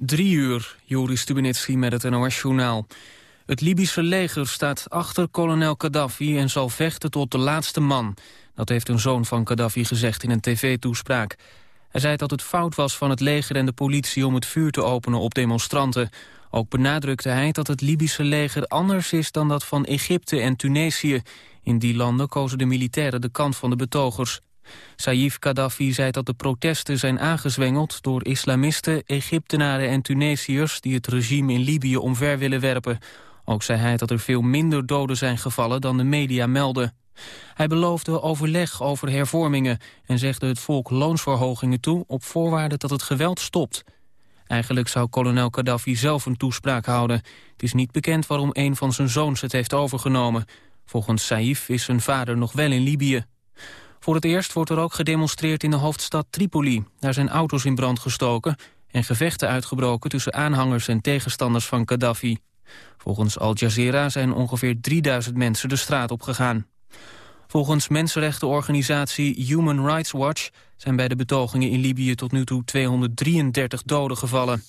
Drie uur, Joris Stubenitski met het NOS-journaal. Het Libische leger staat achter kolonel Gaddafi en zal vechten tot de laatste man. Dat heeft een zoon van Gaddafi gezegd in een tv-toespraak. Hij zei dat het fout was van het leger en de politie om het vuur te openen op demonstranten. Ook benadrukte hij dat het Libische leger anders is dan dat van Egypte en Tunesië. In die landen kozen de militairen de kant van de betogers. Saif Gaddafi zei dat de protesten zijn aangezwengeld door islamisten, Egyptenaren en Tunesiërs die het regime in Libië omver willen werpen. Ook zei hij dat er veel minder doden zijn gevallen dan de media melden. Hij beloofde overleg over hervormingen en zegde het volk loonsverhogingen toe op voorwaarde dat het geweld stopt. Eigenlijk zou kolonel Gaddafi zelf een toespraak houden. Het is niet bekend waarom een van zijn zoons het heeft overgenomen. Volgens Saif is zijn vader nog wel in Libië. Voor het eerst wordt er ook gedemonstreerd in de hoofdstad Tripoli. Daar zijn auto's in brand gestoken en gevechten uitgebroken tussen aanhangers en tegenstanders van Gaddafi. Volgens Al Jazeera zijn ongeveer 3000 mensen de straat op gegaan. Volgens mensenrechtenorganisatie Human Rights Watch zijn bij de betogingen in Libië tot nu toe 233 doden gevallen.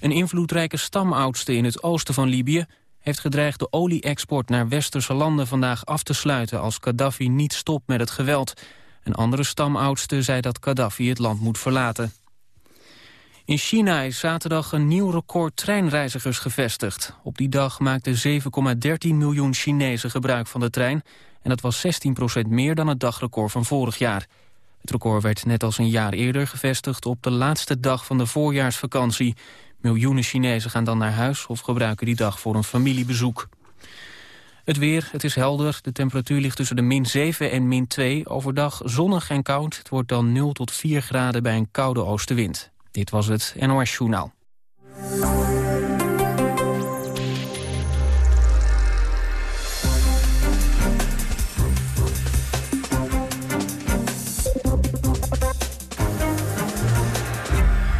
Een invloedrijke stamoudste in het oosten van Libië heeft gedreigd de olie-export naar westerse landen vandaag af te sluiten als Gaddafi niet stopt met het geweld. Een andere stamoudste zei dat Gaddafi het land moet verlaten. In China is zaterdag een nieuw record treinreizigers gevestigd. Op die dag maakten 7,13 miljoen Chinezen gebruik van de trein... en dat was 16% meer dan het dagrecord van vorig jaar. Het record werd net als een jaar eerder gevestigd op de laatste dag van de voorjaarsvakantie. Miljoenen Chinezen gaan dan naar huis of gebruiken die dag voor een familiebezoek. Het weer, het is helder. De temperatuur ligt tussen de min 7 en min 2. Overdag zonnig en koud. Het wordt dan 0 tot 4 graden bij een koude oostenwind. Dit was het NOS Journaal.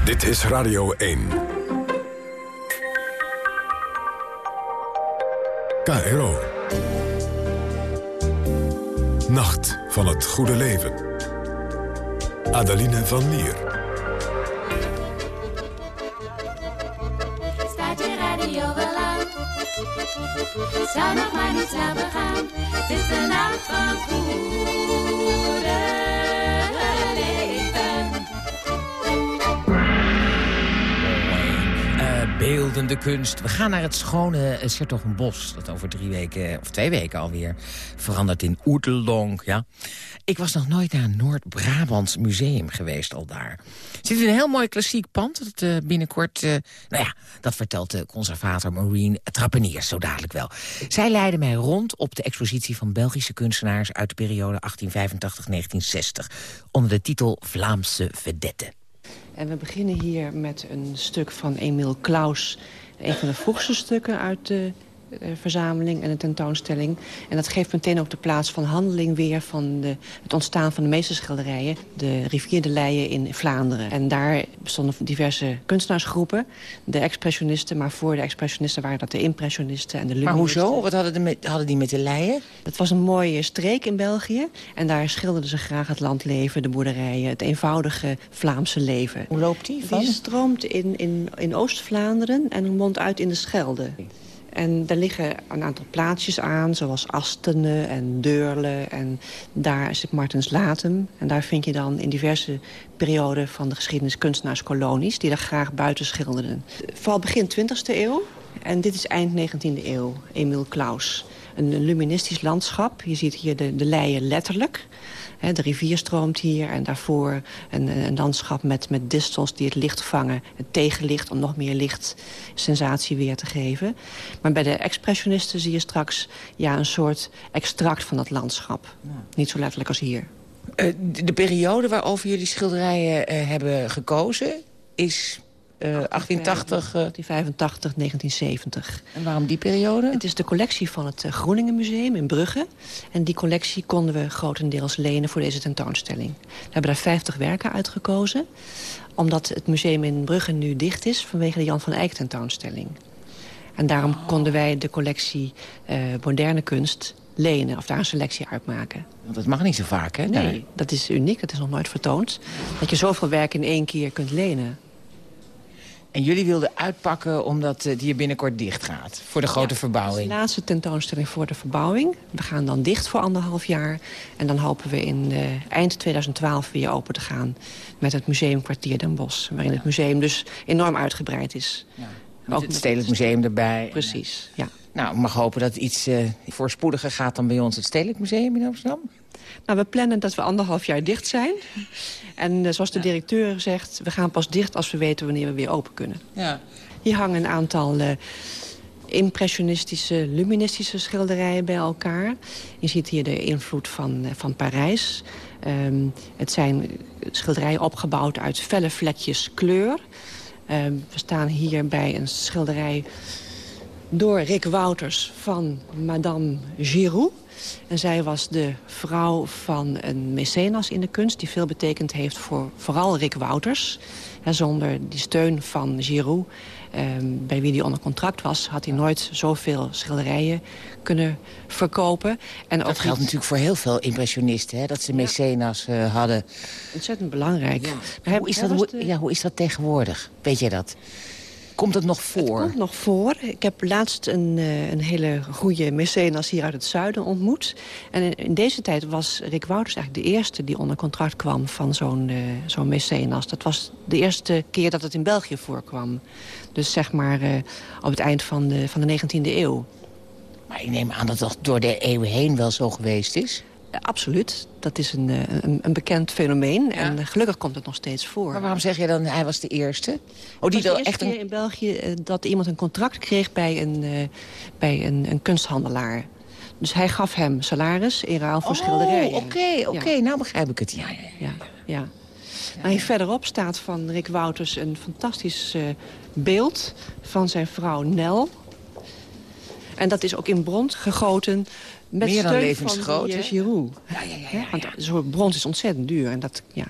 Dit is Radio 1. KRO. Nacht van het goede leven. Adeline van Lier. Staat je radio wel aan? Zou nog maar niet snel begaan. Het is de nacht van het goede beeldende kunst. We gaan naar het schone uh, Sertogenbos. Dat over drie weken, of twee weken alweer, verandert in Oeteldonk. Ja. Ik was nog nooit naar een Noord-Brabants museum geweest al daar. Het zit een heel mooi klassiek pand. Dat uh, binnenkort, uh, nou ja, dat vertelt de conservator Maureen Trappeniers zo dadelijk wel. Zij leidde mij rond op de expositie van Belgische kunstenaars... uit de periode 1885-1960, onder de titel Vlaamse Vedette. En we beginnen hier met een stuk van Emil Klaus. Een van de vroegste stukken uit de verzameling en de tentoonstelling. En dat geeft meteen ook de plaats van handeling weer... van de, het ontstaan van de meeste schilderijen. De rivier de Leie in Vlaanderen. En daar bestonden diverse kunstenaarsgroepen. De expressionisten, maar voor de expressionisten waren dat de impressionisten en de Maar hoezo? Wat hadden, de met, hadden die met de Leien? Dat was een mooie streek in België. En daar schilderden ze graag het landleven, de boerderijen... het eenvoudige Vlaamse leven. Hoe loopt die? Van? Die stroomt in, in, in Oost-Vlaanderen en mondt uit in de Schelde. En daar liggen een aantal plaatsjes aan, zoals Astene en Deurle. En daar zit Martens Latem. En daar vind je dan in diverse perioden van de geschiedenis kunstenaarskolonies... die daar graag buiten schilderden. Vooral begin 20e eeuw. En dit is eind 19e eeuw, Emil Klaus. Een luministisch landschap. Je ziet hier de, de leien letterlijk. de rivier stroomt hier en daarvoor een, een, landschap met, met distels die het licht vangen. Het tegenlicht om nog meer licht sensatie weer te geven. Maar bij de expressionisten zie je straks ja, een soort extract van dat landschap. Ja. Niet zo letterlijk als hier. Uh, de, de, periode waarover jullie schilderijen uh, hebben gekozen is... Uh, 1880... 1885, 1970. En waarom die periode? Het is de collectie van het uh, Groningen Museum in Brugge. En die collectie konden we grotendeels lenen voor deze tentoonstelling. We hebben daar 50 werken uitgekozen. Omdat het museum in Brugge nu dicht is vanwege de Jan van Eyck tentoonstelling. En daarom oh. konden wij de collectie uh, moderne kunst lenen of daar een selectie uitmaken. Want dat mag niet zo vaak, hè? Nee, nee, dat is uniek. Dat is nog nooit vertoond. Dat je zoveel werk in één keer kunt lenen. En jullie wilden uitpakken omdat uh, die hier binnenkort dicht gaat. Voor de grote verbouwing. De laatste tentoonstelling voor de verbouwing. We gaan dan dicht voor anderhalf jaar. En dan hopen we in uh, eind 2012 weer open te gaan. Met het museumkwartier Den Bosch. Waarin het museum dus enorm uitgebreid is. Ja. Met Ook het Stedelijk Museum erbij. Precies, ja. Nou, ik mag hopen dat iets uh, voorspoediger gaat dan bij ons het Stedelijk Museum in Amsterdam. Nou, we plannen dat we anderhalf jaar dicht zijn. En uh, zoals de directeur zegt, we gaan pas dicht als we weten wanneer we weer open kunnen. Ja. Hier hangen een aantal uh, impressionistische, luministische schilderijen bij elkaar. Je ziet hier de invloed van, uh, van Parijs. Um, het zijn schilderijen opgebouwd uit felle vlekjes kleur. Um, we staan hier bij een schilderij door Rick Wouters van Madame Giroux. En zij was de vrouw van een mecenas in de kunst... die veel betekend heeft voor vooral Rick Wouters. En zonder die steun van Giroux, eh, bij wie hij onder contract was... had hij nooit zoveel schilderijen kunnen verkopen. En dat geldt natuurlijk voor heel veel impressionisten... Hè, dat ze mecenas ja. uh, hadden. Ontzettend belangrijk. Ja. Maar hoe, is dat, de... ja, hoe is dat tegenwoordig? Weet jij dat? Komt het nog voor? Het komt nog voor. Ik heb laatst een, uh, een hele goede mecenas hier uit het zuiden ontmoet. En in, in, deze tijd was Rick Wouters eigenlijk de eerste die onder contract kwam van zo'n uh, zo'n mecenas. Dat was de eerste keer dat het in België voorkwam. Dus zeg maar uh, op het eind van de, van de 19e eeuw. Maar ik neem aan dat dat door de eeuwen heen wel zo geweest is? Absoluut. Dat is een, een, een bekend fenomeen. Ja. En gelukkig komt het nog steeds voor. Maar waarom zeg je dan, hij was de eerste? Oh, die was de echt een... in België dat iemand een contract kreeg bij een, bij een, een kunsthandelaar. Dus hij gaf hem salaris in ruil voor oh, schilderijen. oké, okay, oké. Okay. Ja. Nou begrijp ik het. Ja, ja, ja. ja, ja. Maar hier verderop staat van Rick Wouters een fantastisch uh, beeld van zijn vrouw Nel. En dat is ook in brons gegoten met Meer dan levensgroot. Van Giroux. Ja, ja, ja, ja, Want zo'n brons is ontzettend duur. En dat, ja,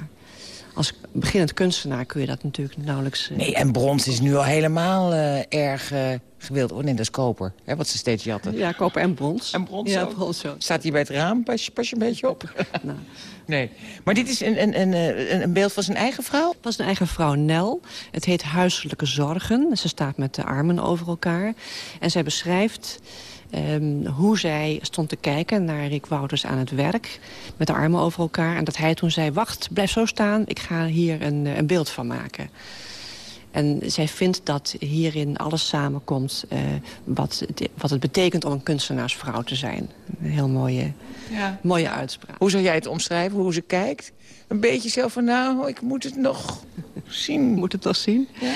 als beginnend kunstenaar kun je dat natuurlijk nauwelijks... Uh... Nee, en brons is nu al helemaal uh, erg uh, gewild. Oh nee, dat is koper, hè, wat ze steeds jatten. Ja, koper en brons. En brons ja, ook. brons zo. Staat hier bij het raam, pas je, pas je een beetje op? nou. Nee, maar dit is een, een, een, een beeld van zijn eigen vrouw? Het was een eigen vrouw, Nel. Het heet Huiselijke Zorgen. Ze staat met de armen over elkaar. En zij beschrijft... Um, hoe zij stond te kijken naar Rick Wouters aan het werk... met de armen over elkaar. En dat hij toen zei, wacht, blijf zo staan. Ik ga hier een, een beeld van maken. En zij vindt dat hierin alles samenkomt... Uh, wat, wat het betekent om een kunstenaarsvrouw te zijn. Een heel mooie, ja. mooie uitspraak. Hoe zou jij het omschrijven, hoe ze kijkt? Een beetje zo van, nou, ik moet het nog zien. Moet het nog zien? Ja.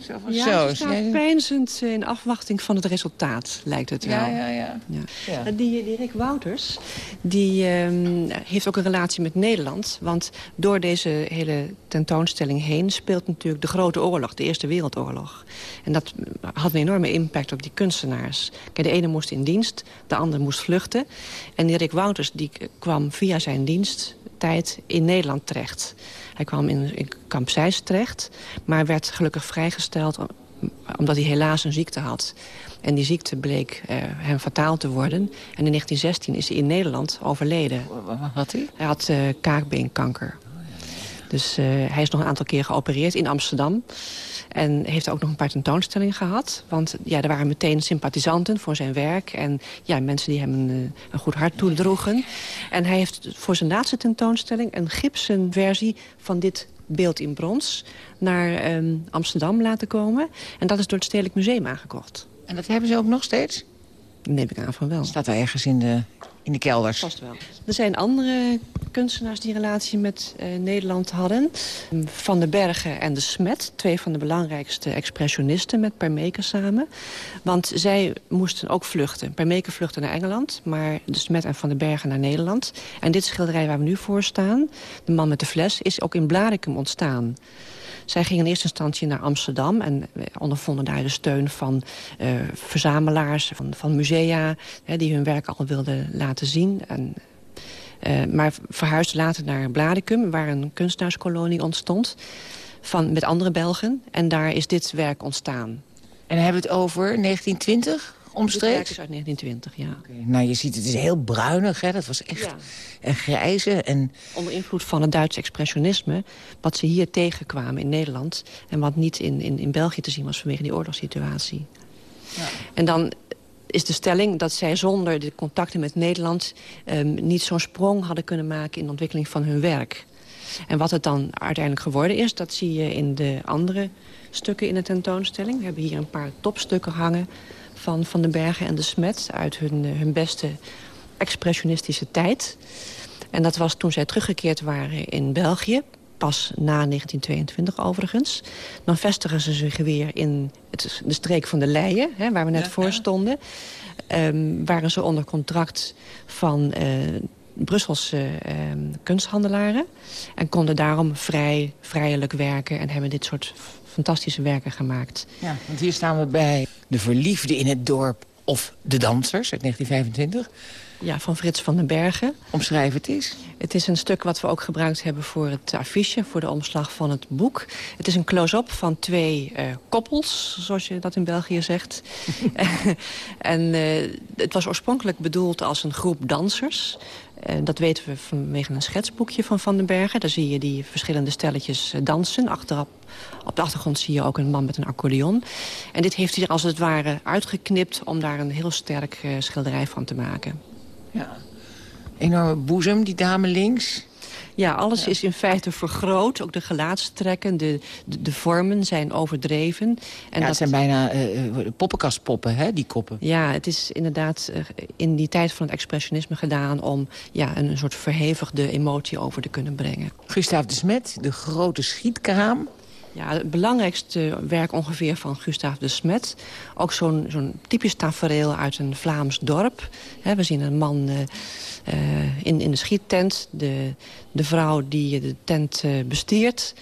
Zo van ja, zo. staat in afwachting van het resultaat, lijkt het wel. Ja, ja, ja. ja. ja. Die, die Rick Wouters, die um, heeft ook een relatie met Nederland. Want door deze hele tentoonstelling heen speelt natuurlijk de grote oorlog, de Eerste Wereldoorlog. En dat had een enorme impact op die kunstenaars. Kijk, de ene moest in dienst, de andere moest vluchten. En die Rick Wouters die kwam via zijn diensttijd in Nederland terecht. Hij kwam in, in kamp Zeist terecht, maar werd gelukkig vrijgesteld... omdat hij helaas een ziekte had. En die ziekte bleek uh, hem fataal te worden. En in 1916 is hij in Nederland overleden. Wat had hij? Hij had uh, kaakbeenkanker. Dus uh, hij is nog een aantal keer geopereerd in Amsterdam. En heeft ook nog een paar tentoonstellingen gehad. Want ja, er waren meteen sympathisanten voor zijn werk. En ja, mensen die hem een, een goed hart toedroegen. En hij heeft voor zijn laatste tentoonstelling... een gipsen versie van dit beeld in brons naar um, Amsterdam laten komen. En dat is door het Stedelijk Museum aangekocht. En dat hebben ze ook nog steeds? Neem ik aan van wel. Staat wel ergens in de, in de kelders? Vast wel. Er zijn andere kunstenaars die relatie met uh, Nederland hadden. Van de Bergen en de Smet, twee van de belangrijkste expressionisten met Permeke samen. Want zij moesten ook vluchten. Permeke vluchtte naar Engeland, maar de Smet en Van de Bergen naar Nederland. En dit schilderij waar we nu voor staan, de man met de fles, is ook in Blarikum ontstaan. Zij gingen in eerste instantie naar Amsterdam... en ondervonden daar de steun van uh, verzamelaars, van, van musea... Hè, die hun werk al wilden laten zien. En, uh, maar verhuisden later naar Bladicum, waar een kunstenaarskolonie ontstond... Van, met andere Belgen. En daar is dit werk ontstaan. En hebben we het over 1920 Dit omstreeks? is uit 1920, ja. Nou, je ziet, het is heel bruinig, hè. Dat was echt Ja. een grijze. En Onder invloed van het Duitse expressionisme... wat ze hier tegenkwamen in Nederland... en wat niet in, in, in België te zien was vanwege die oorlogssituatie. En dan is de stelling dat zij zonder de contacten met Nederland... ehm, niet zo'n sprong hadden kunnen maken in de ontwikkeling van hun werk. En wat het dan uiteindelijk geworden is... dat zie je in de andere stukken in de tentoonstelling. We hebben hier een paar topstukken hangen van Van den Bergen en de Smet... uit hun, eh, hun beste expressionistische tijd. En dat was toen zij teruggekeerd waren in België. Pas na 1922 overigens. Dan vestigen ze zich weer in het, de streek van de Leien, hè, waar we net voor stonden. Ehm, waren ze onder contract van eh, Brusselse ehm, kunsthandelaren. En konden daarom vrij, vrijelijk werken en hebben dit soort fantastische werken gemaakt. ja, want hier staan we bij De Verliefde in het Dorp of De Dansers uit 1925. Ja, van Frits van den Bergen. Omschrijf het eens. Het is een stuk wat we ook gebruikt hebben voor het affiche... voor de omslag van het boek. Het is een close-up van twee eh, koppels, zoals je dat in België zegt. en eh, het was oorspronkelijk bedoeld als een groep dansers... Dat weten we vanwege een schetsboekje van Van den Bergen. Daar zie je die verschillende stelletjes eh, dansen. Achterop, op de achtergrond zie je ook een man met een accordeon. En dit heeft hij er als het ware uitgeknipt... om daar een heel sterk eh, schilderij van te maken. Ja. Enorme boezem, die dame links. Ja, alles is in feite vergroot. Ook de gelaatstrekken, de, de, de vormen zijn overdreven. En ja, dat, het zijn bijna eh, poppenkastpoppen, hè, die koppen. ja, het is inderdaad in die tijd van het expressionisme gedaan... om ja, een, een soort verhevigde emotie over te kunnen brengen. Gustav de Smet, de grote schietkraam. Ja, het belangrijkste werk ongeveer van Gustav de Smet. Ook zo'n zo'n typisch tafereel uit een Vlaams dorp. We zien een man eh, eh, in, in de schiettent. De, de vrouw die de tent eh, bestiert.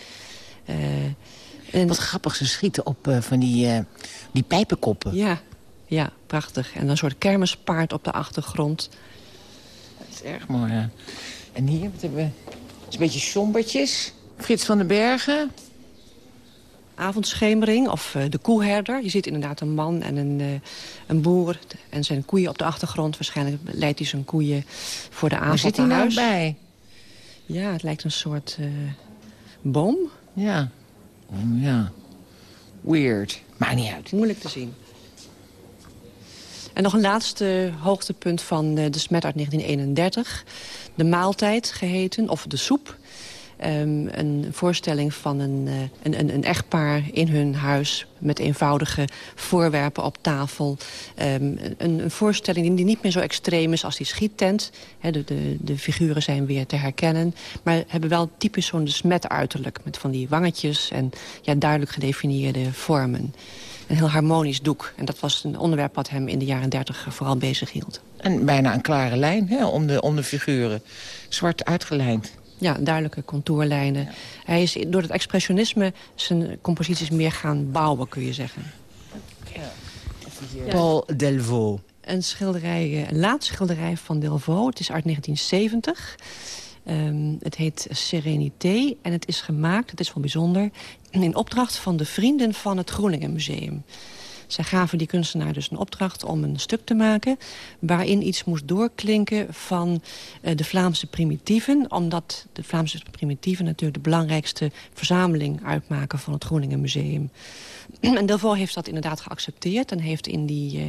En, Wat grappig, ze schieten op van die, die pijpenkoppen. ja, ja, prachtig. En een soort kermispaard op de achtergrond. Dat is erg mooi, ja. En hier, wat hebben we? Het is een beetje sombertjes. Frits van den Bergen. Avondschemering of eh, de koeherder. Je ziet inderdaad een man en een, eh, een boer en zijn koeien op de achtergrond. Waarschijnlijk leidt hij zijn koeien voor de Waar avond zit hij nou huis. bij? Ja, het lijkt een soort eh, boom. Ja. Oh, ja. Weird. Maakt niet uit. Moeilijk te zien. En nog een laatste hoogtepunt van de smet uit 1931. De maaltijd geheten, of de soep. Ehm, een voorstelling van een, eh, een, een, een echtpaar in hun huis... met eenvoudige voorwerpen op tafel. Ehm, een, een voorstelling die, niet meer zo extreem is als die schiettent. De, de, de figuren zijn weer te herkennen. Maar hebben wel typisch zo'n smet uiterlijk. Met van die wangetjes en ja, duidelijk gedefinieerde vormen. Een heel harmonisch doek. En dat was een onderwerp wat hem in de jaren dertig vooral bezig hield. En bijna een klare lijn hè, om, de, om de figuren. Zwart uitgelijnd. Ja, duidelijke contourlijnen. Hij is door het expressionisme zijn composities meer gaan bouwen, kun je zeggen. Paul Delvaux. Een schilderij, eh, een laatste schilderij van Delvaux. Het is uit 1970. Ehm, het heet Serenité en het is gemaakt, het is wel bijzonder... in opdracht van de vrienden van het Groningen Museum. Zij gaven die kunstenaar dus een opdracht om een stuk te maken... waarin iets moest doorklinken van eh, de Vlaamse primitieven... omdat de Vlaamse primitieven natuurlijk de belangrijkste verzameling uitmaken... van het Groningen Museum. en Delvaux heeft dat inderdaad geaccepteerd... en heeft in die, eh,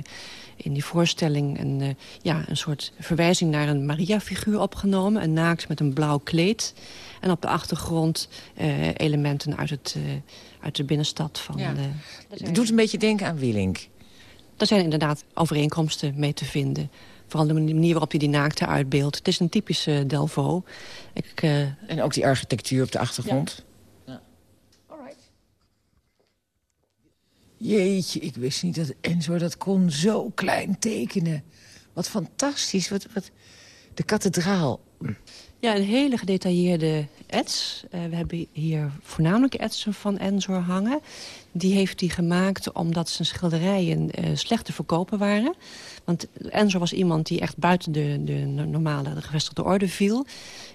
in die voorstelling een, eh, ja, een soort verwijzing naar een Maria-figuur opgenomen. Een naakt met een blauw kleed. En op de achtergrond elementen uit, het, uit de binnenstad van... Ja. de- Het doet een beetje denken aan Willink. daar zijn inderdaad overeenkomsten mee te vinden. Vooral de manier waarop hij die naakte uitbeeldt. Het is een typische Delvaux. Ik, eh, En ook die architectuur op de achtergrond. Ja. Jeetje, ik wist niet dat Enzo dat kon zo klein tekenen. Wat fantastisch. Wat, wat... De kathedraal Ja, een hele gedetailleerde ets. Uh, we hebben hier voornamelijk etsen van Enzor hangen. Die heeft hij gemaakt omdat zijn schilderijen uh, slecht te verkopen waren. Want Enzor was iemand die echt buiten de, de normale de gevestigde orde viel.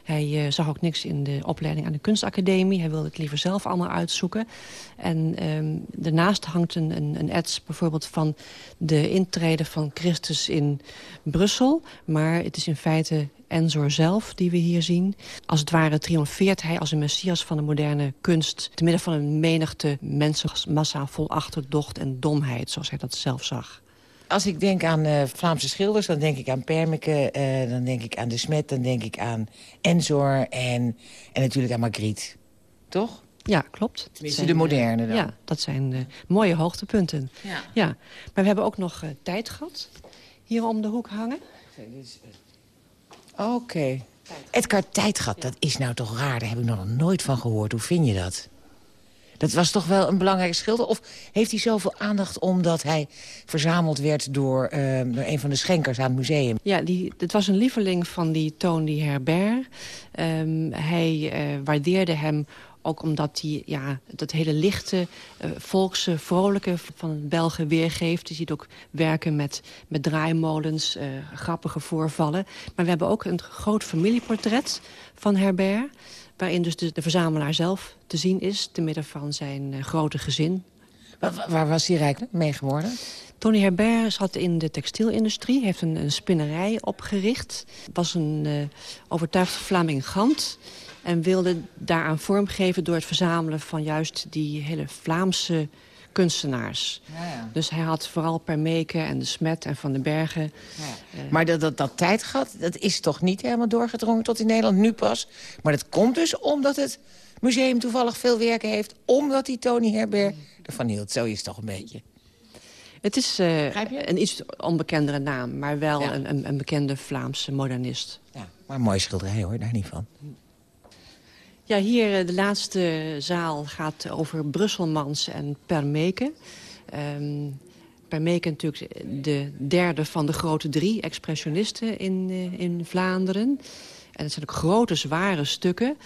Hij uh, zag ook niks in de opleiding aan de kunstacademie. Hij wilde het liever zelf allemaal uitzoeken. En um, daarnaast hangt een, een, een ets bijvoorbeeld van de intrede van Christus in Brussel. Maar het is in feite Enzor zelf die we hier zien. Als het ware triomfeert hij als een messias van de moderne kunst... te midden van een menigte mensenmassa vol achterdocht en domheid... zoals hij dat zelf zag. Als ik denk aan uh, Vlaamse schilders, dan denk ik aan Permeke... Uh, dan denk ik aan De Smet, dan denk ik aan Enzor en, en natuurlijk aan Magritte. Toch? Ja, klopt. Tenminste, de moderne dan. Ja, dat zijn uh, mooie hoogtepunten. Ja. ja. Maar we hebben ook nog tijd gehad. Hier om de hoek hangen. Oké. Okay. Edgar Tijdgat, dat is nou toch raar. Daar heb ik nog nooit van gehoord. Hoe vind je dat? Dat was toch wel een belangrijke schilder? Of heeft hij zoveel aandacht omdat hij verzameld werd... door, uh, door een van de schenkers aan het museum? Ja, die, het was een lieveling van die Tony Herbert. Um, hij uh, waardeerde hem ook omdat hij ja, dat hele lichte, uh, volkse, vrolijke van Belgen weergeeft. Je ziet ook werken met, met draaimolens, uh, grappige voorvallen. Maar we hebben ook een groot familieportret van Herbert... waarin dus de, de verzamelaar zelf te zien is... te midden van zijn uh, grote gezin. Waar, waar, was hij rijk mee geworden? Tony Herbert zat in de textielindustrie, heeft een, een spinnerij opgericht. Was een uh, overtuigd Vlamingant en wilde daaraan vormgeven door het verzamelen van juist die hele Vlaamse kunstenaars. Ja, ja. Dus hij had vooral Permeke en de Smet en Van den Bergen. Ja. Uh, maar dat, dat, dat tijdgat, dat is toch niet helemaal doorgedrongen tot in Nederland nu pas? Maar dat komt dus omdat het museum toevallig veel werken heeft... omdat die Tony Herbert ervan hield. Zo is het toch een beetje. Het is uh, een iets onbekendere naam, maar wel een, een, een, bekende Vlaamse modernist. Ja, maar een mooie schilderij hoor, daar niet van. Ja, hier eh, de laatste zaal gaat over Brusselmans en Permeke. Um, Permeke natuurlijk de derde van de grote drie expressionisten in, uh, in Vlaanderen. En het zijn ook grote, zware stukken.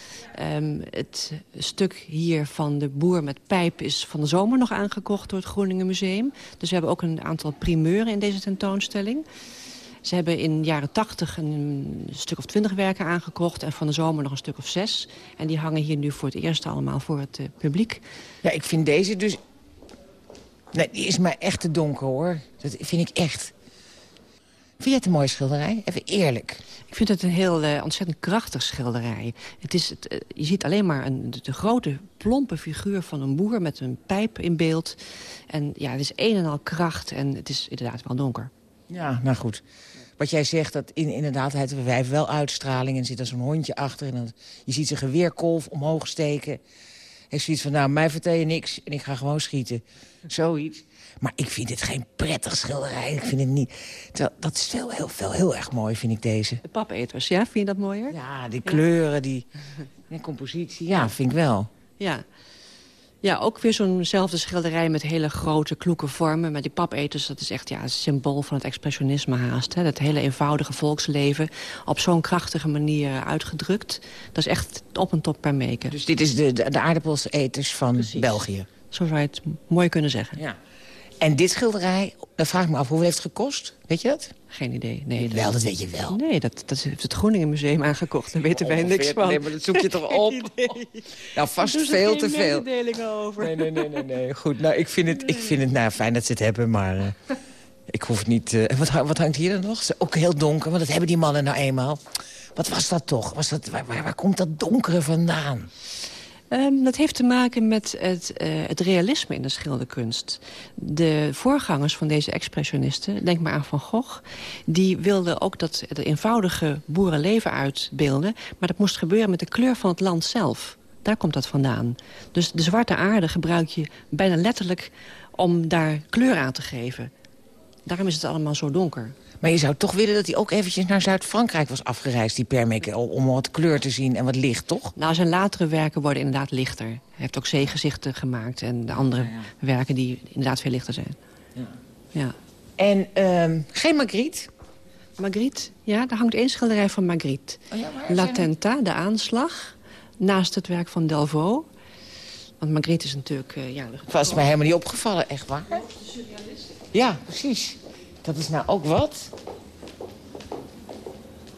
Um, het stuk hier van de boer met pijp is van de zomer nog aangekocht door het Groningen Museum. Dus we hebben ook een aantal primeuren in deze tentoonstelling. Ze hebben in de jaren tachtig een stuk of twintig werken aangekocht... en van de zomer nog een stuk of zes. En die hangen hier nu voor het eerst allemaal voor het uh, publiek. Ja, ik vind deze dus... Nee, die is maar echt te donker, hoor. Dat vind ik echt. Vind je het een mooie schilderij? Even eerlijk. Ik vind het een heel uh, ontzettend krachtig schilderij. Het is het, uh, je ziet alleen maar een, de, de, grote, plompe figuur van een boer... met een pijp in beeld. En ja, het is een en al kracht en het is inderdaad wel donker. Ja, nou goed. Wat jij zegt, dat in, inderdaad, hij heeft wel uitstraling... en zit er zo'n hondje achter. En dan, je ziet zijn geweerkolf omhoog steken. Hij zoiets van, nou, mij vertel je niks en ik ga gewoon schieten. Zoiets. Maar ik vind dit geen prettig schilderij. Ik vind het niet... Terwijl, dat is wel heel, heel, heel erg mooi, vind ik deze. De papeters, ja? Vind je dat mooier? Ja, die kleuren, die, die compositie. Ja, vind ik wel. Ja. Ja, ook weer zo'nzelfde schilderij met hele grote, kloeke vormen. Met die papeters, dat is echt ja, een symbool van het expressionisme haast. Hè? Dat hele eenvoudige volksleven op zo'n krachtige manier uitgedrukt. Dat is echt op en top per meken. Dus dit is de, de, de aardappeleters van Precies. België? Zo zou je het mooi kunnen zeggen. Ja. En dit schilderij, dan vraag ik me af, hoeveel heeft het gekost? Weet je dat? Geen idee. Nee, wel, dat weet je wel. Nee, dat, dat heeft het Groningen Museum aangekocht. Daar weten wij niks van. Nee, maar dat zoek je toch op? nou, vast veel te veel. over. Nee, nee, nee, nee, nee. Goed, nou, ik vind het, ik vind het nou, fijn dat ze het hebben, maar... Uh, ik hoef niet... Uh, wat, wat hangt hier dan nog? Ook heel donker, want dat hebben die mannen nou eenmaal. Wat was dat toch? Was dat, waar, waar, waar komt dat donkere vandaan? Um, dat heeft te maken met het, uh, het, realisme in de schilderkunst. De voorgangers van deze expressionisten, denk maar aan Van Gogh... die wilden ook dat het eenvoudige boerenleven uitbeelden... maar dat moest gebeuren met de kleur van het land zelf. Daar komt dat vandaan. Dus de zwarte aarde gebruik je bijna letterlijk om daar kleur aan te geven. Daarom is het allemaal zo donker. Maar je zou toch willen dat hij ook eventjes naar Zuid-Frankrijk was afgereisd, die Permeke, om wat kleur te zien en wat licht, toch? Nou, zijn latere werken worden inderdaad lichter. Hij heeft ook zeegezichten gemaakt en de andere ja, ja. werken die inderdaad veel lichter zijn. Ja. ja. En um, geen Magritte? Magritte, ja, daar hangt één schilderij van Magritte. Oh ja, waar is La er- Tenta, de aanslag, naast het werk van Delvaux. Want Magritte is natuurlijk... eh, ja, Was mij helemaal niet opgevallen, echt waar? Ja, precies. Dat is nou ook wat.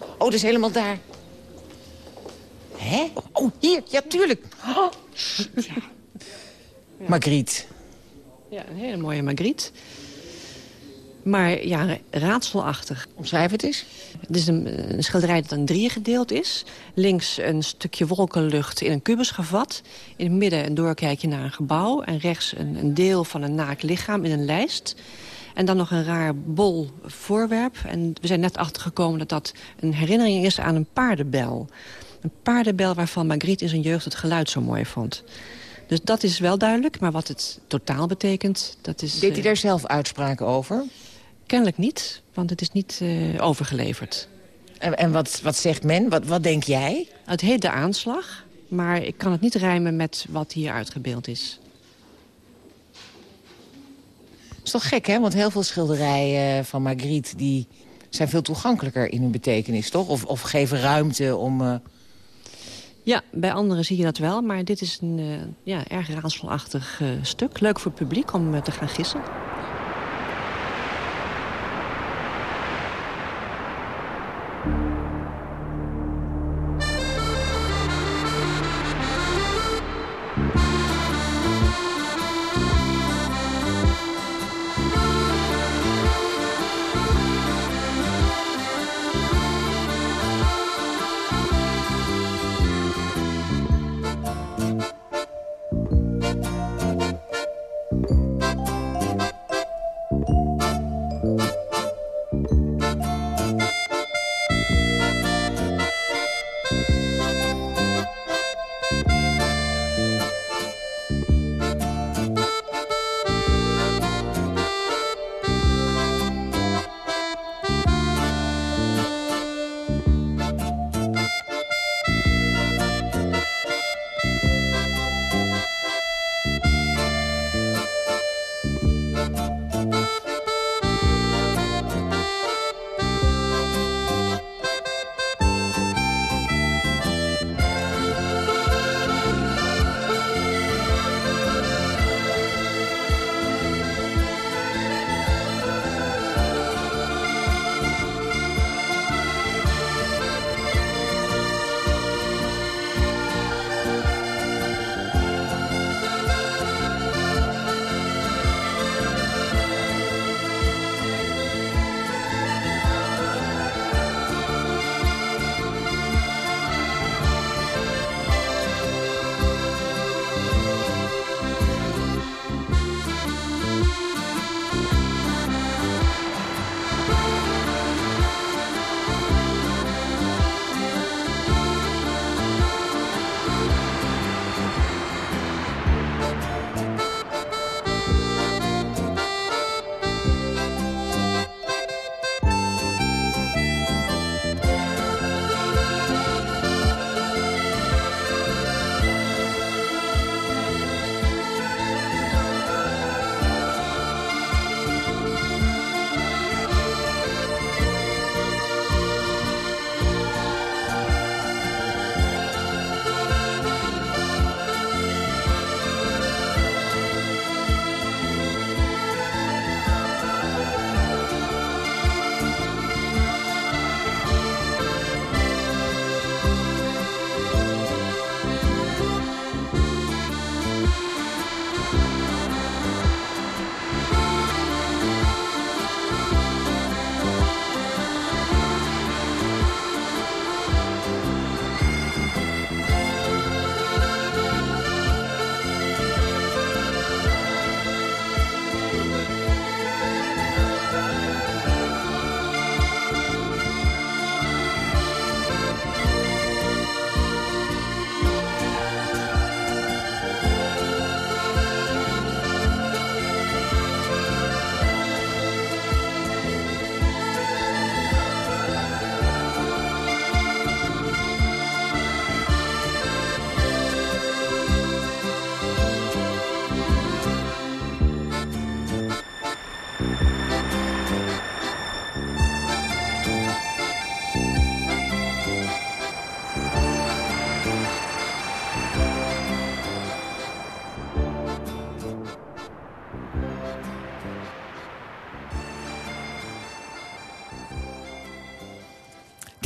Oh, dat is helemaal daar. Hè? Oh, hier, ja, tuurlijk. Oh, ja. Ja, een hele mooie Magritte. Maar ja, raadselachtig. Omschrijf het eens. Het is een, een schilderij dat in drieën gedeeld is. Links een stukje wolkenlucht in een kubus gevat. In het midden een doorkijkje naar een gebouw. En rechts een, een deel van een naakt lichaam in een lijst. En dan nog een raar bol voorwerp. En we zijn net achtergekomen dat dat een herinnering is aan een paardenbel. Een paardenbel waarvan Magritte in zijn jeugd het geluid zo mooi vond. Dus dat is wel duidelijk. Maar wat het totaal betekent, dat is... Deed hij eh, daar zelf uitspraken over? Kennelijk niet, want het is niet eh, overgeleverd. En, en wat, wat zegt men? Wat, wat denk jij? Het heet de aanslag, maar ik kan het niet rijmen met wat hier uitgebeeld is. Dat is toch gek, hè? Want heel veel schilderijen van Magritte... die zijn veel toegankelijker in hun betekenis, toch? Of, of geven ruimte om... eh, Ja, bij anderen zie je dat wel, maar dit is een eh, ja, erg raadselachtig eh, stuk. Leuk voor het publiek om eh, te gaan gissen.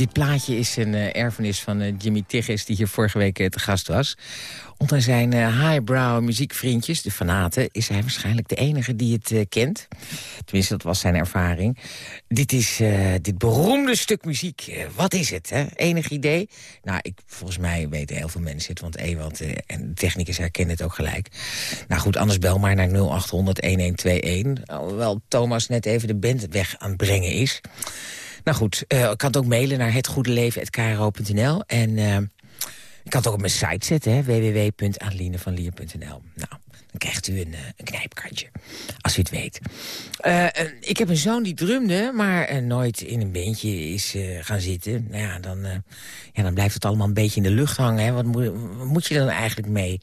Dit plaatje is een uh, erfenis van uh, Jimmy Tigges... die hier vorige week uh, te gast was. Onder zijn highbrow muziekvriendjes, de fanaten... is hij waarschijnlijk de enige die het kent. Tenminste, dat was zijn ervaring. Dit is dit beroemde stuk muziek. wat is het, hè? Enig idee? Nou, ik, volgens mij weten heel veel mensen het... want Ewald en de technicus herkennen het ook gelijk. Nou goed, anders bel maar naar 0800-1121. Alhoewel Thomas net even de band weg aan het brengen is... Nou goed, uh, ik kan het ook mailen naar hetgoedeleven.kro.nl. En uh, ik kan het ook op mijn site zetten, www.adelinevanlier.nl. Nou, dan krijgt u een, uh, een knijpkaartje, als u het weet. ik heb een zoon die drumde, maar nooit in een beentje is gaan zitten. Nou ja dan, ja, dan blijft het allemaal een beetje in de lucht hangen. Hè. Wat, moet, wat moet je dan eigenlijk mee?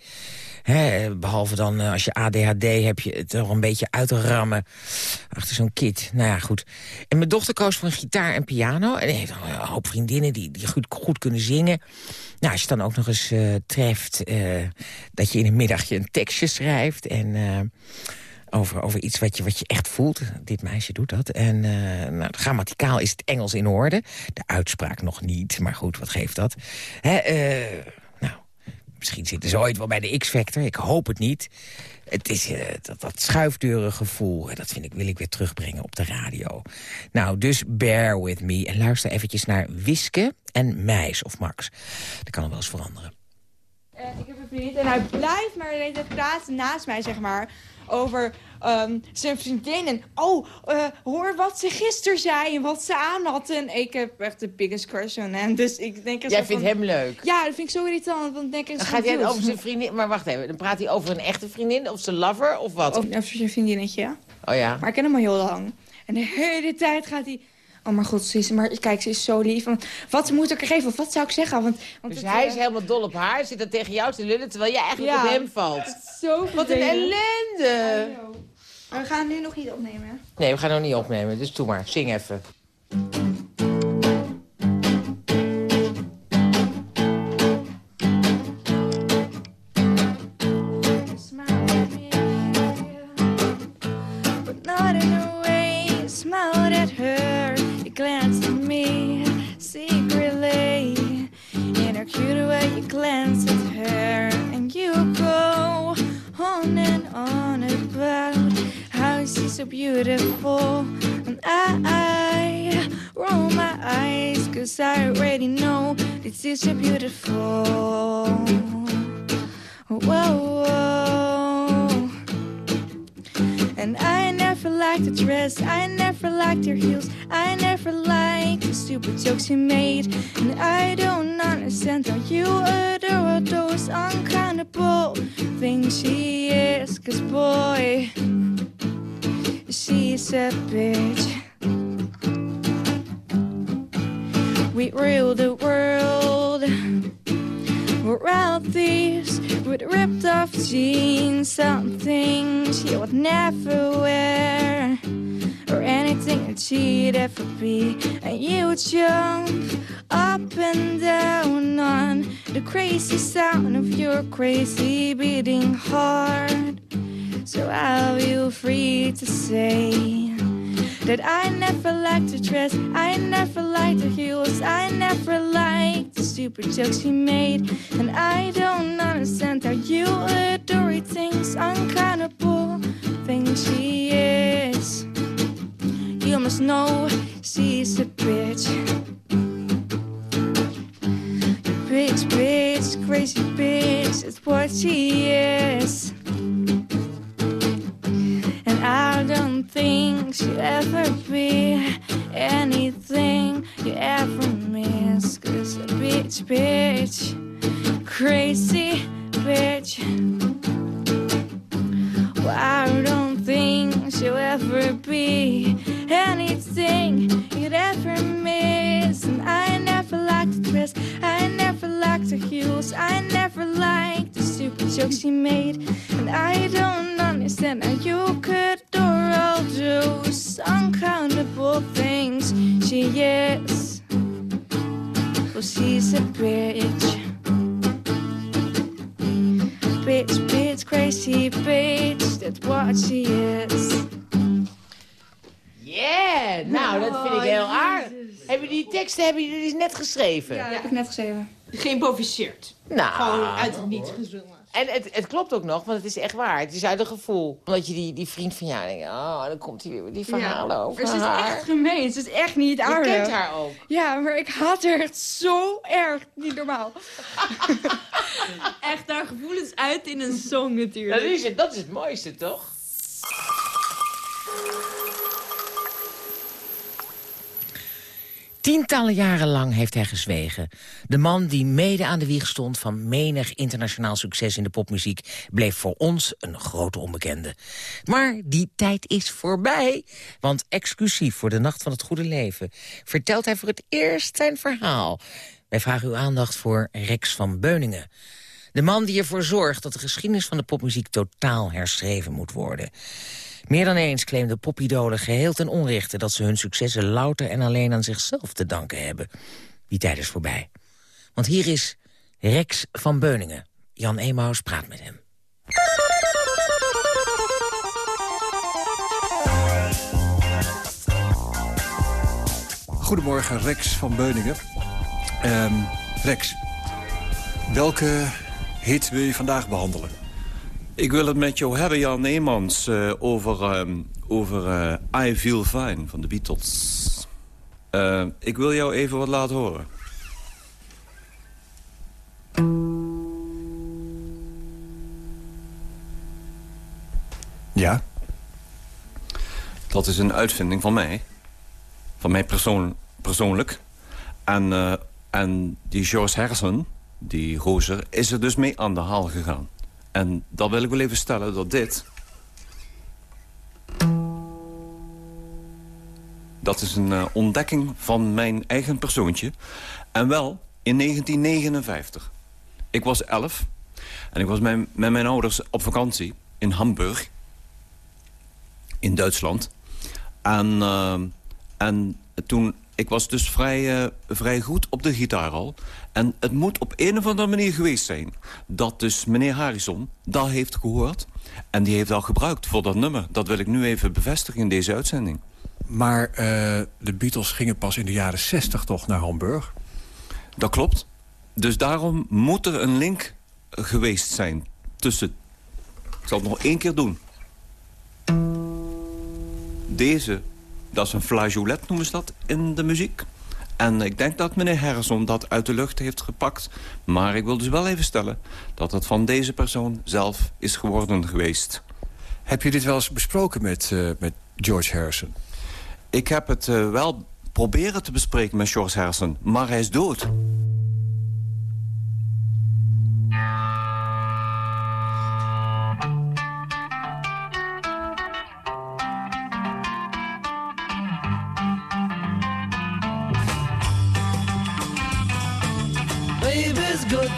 Behalve dan uh, als je ADHD heb je het er een beetje uitrammen achter zo'n kit. Nou ja, goed. En mijn dochter koos voor gitaar en piano. En heeft een hoop vriendinnen die, die goed, goed kunnen zingen. Nou, als je dan ook nog eens uh, treft uh, dat je in een middagje een tekstje schrijft... en over, over iets wat je, wat je echt voelt. Dit meisje doet dat. En nou, grammaticaal is het Engels in orde. De uitspraak nog niet, maar goed, wat geeft dat? Hè, Misschien zitten ze ooit wel bij de X-Factor. Ik hoop het niet. Het is uh, dat, dat gevoel. Dat vind ik, wil ik weer terugbrengen op de radio. Nou, dus bear with me. En luister eventjes naar Wiske en Meis of Max. Dat kan wel eens veranderen. Uh, ik heb een vriend en hij blijft maar de praten naast mij, zeg maar over um, zijn vriendin. En oh, uh, hoor wat ze gisteren zei en wat ze aan had. En ik heb echt de biggest crush on hem. Dus ik denk... Jij vindt hem leuk? Ja, dat vind ik zo irritant. Want denk ik, dan gaat hij over zijn vriendin... Maar wacht even, dan praat hij over een echte vriendin? Of zijn lover? Of wat? Of zijn vriendinnetje. Oh ja? Maar ik ken hem al heel lang. En de hele tijd gaat hij... Oh mijn god, ze is, maar kijk, ze is zo lief. wat moet ik er geven? Of wat zou ik zeggen? Want, want dus hij is eh, helemaal dol op haar, zit dan tegen jou te lullen... terwijl jij eigenlijk op hem valt. Zo wat een ellende. Maar we gaan nu nog niet opnemen. Nee, we gaan nog niet opnemen. Dus doe maar, zing even. Beautiful. And I, roll my eyes Cause I already know this is so beautiful. Whoa. And I never liked the dress. I never liked her heels. I never liked the stupid jokes she made. And I don't understand how you adore those uncountable things she is. Cause boy she's a bitch. We rule the world. We're out these with ripped off jeans, some things you would never wear, or anything that she'd ever be. And you jump up and down on the crazy sound of your crazy beating heart. So I'll free to say that I never liked to dress, I never liked the heels, I never liked the stupid jokes you made. And I don't understand how you adore things uncountable things she is. You must know she's a bitch. Bitch, bitch, crazy bitch, that's what she is. I don't think she'll ever be anything you ever miss. Cause a bitch, bitch, crazy bitch. Well, I don't think she'll ever be anything you'd ever miss. And I never liked the dress, I never liked her heels, I never liked the stupid jokes she made. And I don't understand how you could do all those uncountable things she is. Well, she's a bitch. Bitch, bitch, crazy bitch, that's what she is. Yeah, nou, dat vind ik heel aardig. Hebben die teksten hebben jullie dus net geschreven? Ja, dat heb ik net geschreven. Geïmproviseerd. Nou, Gewoon uit het niets gezongen. en het, het klopt ook nog, want het is echt waar. Het is uit een gevoel. Omdat je die, die vriend van jou denkt, oh, dan komt hij weer met die verhalen over Het is haar. echt gemeen. Het is echt niet Je aardig. kent haar ook. Ja, maar ik haat haar echt zo erg. Niet normaal. Echt haar gevoelens uit in een song natuurlijk. Dat is het, dat is het mooiste, toch? Tientallen jaren lang heeft hij gezwegen. De man die mede aan de wieg stond van menig internationaal succes in de popmuziek... bleef voor ons een grote onbekende. Maar die tijd is voorbij. Want exclusief voor de Nacht van het Goede Leven... vertelt hij voor het eerst zijn verhaal. Wij vragen uw aandacht voor Rex van Beuningen. De man die ervoor zorgt dat de geschiedenis van de popmuziek totaal herschreven moet worden. Meer dan eens claimden popidolen geheel ten onrechte... dat ze hun successen louter en alleen aan zichzelf te danken hebben. Die tijd is voorbij. Want hier is Rex van Beuningen. Jan Emaus praat met hem. Goedemorgen, Rex van Beuningen. Ehm, Rex, welke hit wil je vandaag behandelen? Ik wil het met jou hebben, Jan Neemans, eh, over, ehm, over eh, I Feel Fine van de Beatles. Eh, ik wil jou even wat laten horen. Ja? Dat is een uitvinding van mij. Van mij persoon, persoonlijk. En, eh, en die George Harrison, die gozer, is er dus mee aan de haal gegaan. En dat wil ik wel even stellen, dat dit... Dat is een eh, ontdekking van mijn eigen persoontje. En wel in 1959. Ik was elf. En ik was met, mijn ouders op vakantie in Hamburg. In Duitsland. En, eh, en toen... Ik was dus vrij, eh, vrij goed op de gitaar al. En het moet op een of andere manier geweest zijn... dat dus meneer Harrison dat heeft gehoord... en die heeft dat gebruikt voor dat nummer. Dat wil ik nu even bevestigen in deze uitzending. Maar eh, de Beatles gingen pas in de jaren 60 toch naar Hamburg? Dat klopt. Dus daarom moet er een link geweest zijn tussen... Ik zal het nog één keer doen. Deze, dat is een flageolet noemen ze dat in de muziek. En ik denk dat meneer Harrison dat uit de lucht heeft gepakt. Maar ik wil dus wel even stellen dat het van deze persoon zelf is geworden geweest. Heb je dit wel eens besproken met, eh, met George Harrison? Ik heb het eh, wel proberen te bespreken met George Harrison, maar hij is dood.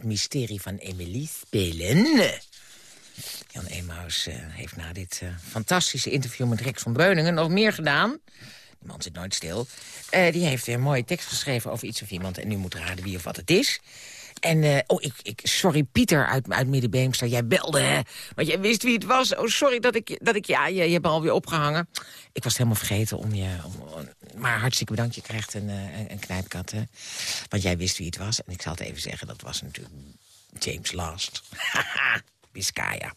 het mysterie van Emily spelen. Jan Emaus eh, heeft na dit eh, fantastische interview met Rex van Beuningen nog meer gedaan. Die man zit nooit stil. Eh, die heeft weer een mooie tekst geschreven over iets of iemand... en nu moet raden wie of wat het is. En, eh, oh, ik, ik, sorry, Pieter uit, uit Middenbeemster, jij belde, hè? Want jij wist wie het was. Oh, sorry dat ik, dat ik ja, je, je hebt me alweer opgehangen. Ik was het helemaal vergeten om je... Om, maar hartstikke bedankt, je krijgt een, eh, een, een knijpkat, hè? Want jij wist wie het was. En ik zal het even zeggen, dat was natuurlijk James Last. Biscaya.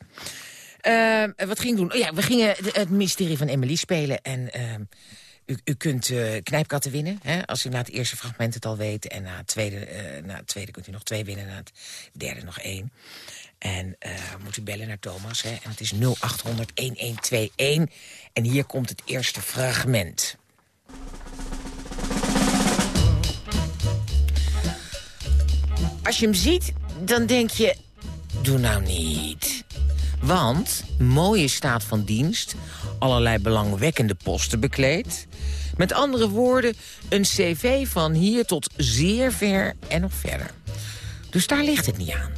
Eh, wat ging ik doen? Oh ja, we gingen het mysterie van Emily spelen. En eh, u, u kunt eh, knijpkatten winnen. Hè, als u na het eerste fragment het al weet. En na het tweede, eh, na tweede kunt u nog twee winnen. Na het derde nog één. En eh, moet u bellen naar Thomas. Hè, en het is 0800-1121. En hier komt het eerste fragment. Als je hem ziet, dan denk je... Doe nou niet. Want mooie staat van dienst, allerlei belangwekkende posten bekleed. Met andere woorden, een cv van hier tot zeer ver en nog verder. Dus daar ligt het niet aan.